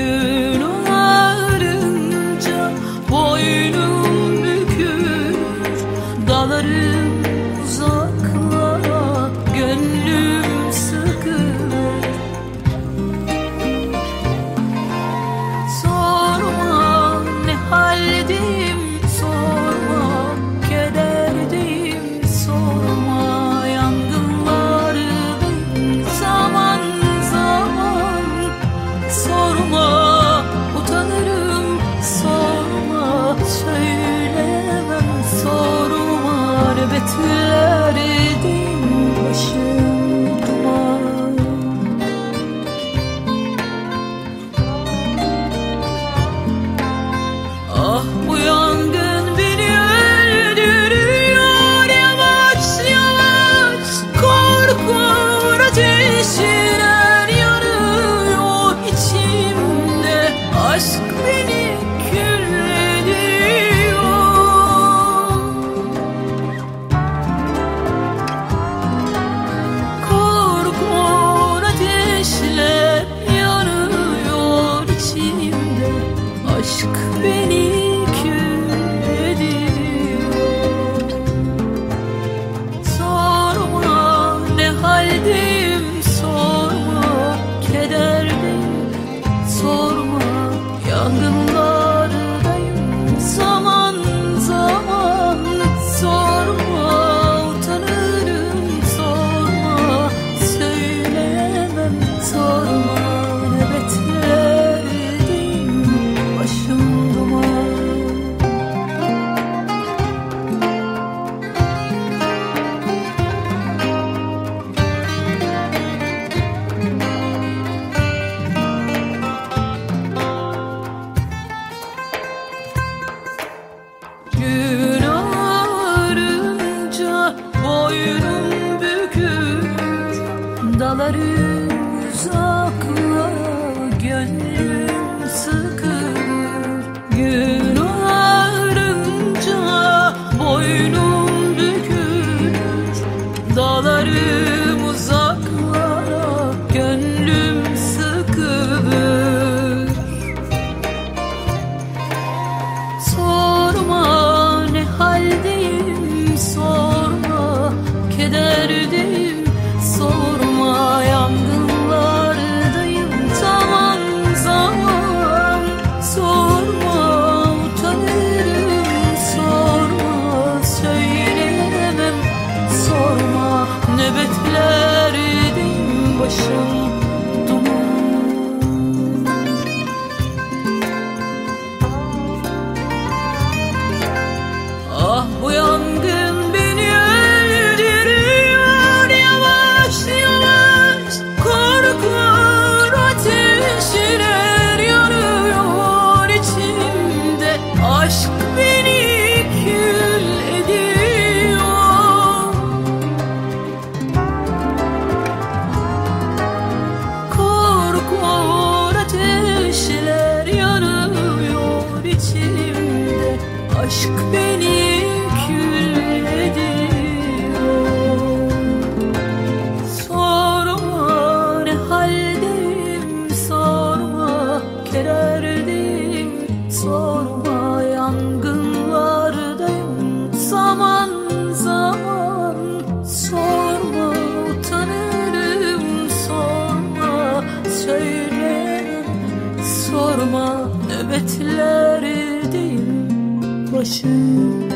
you hasretlerdi 对你 yeryüzü 我想 Aşk beni külledi. 我心。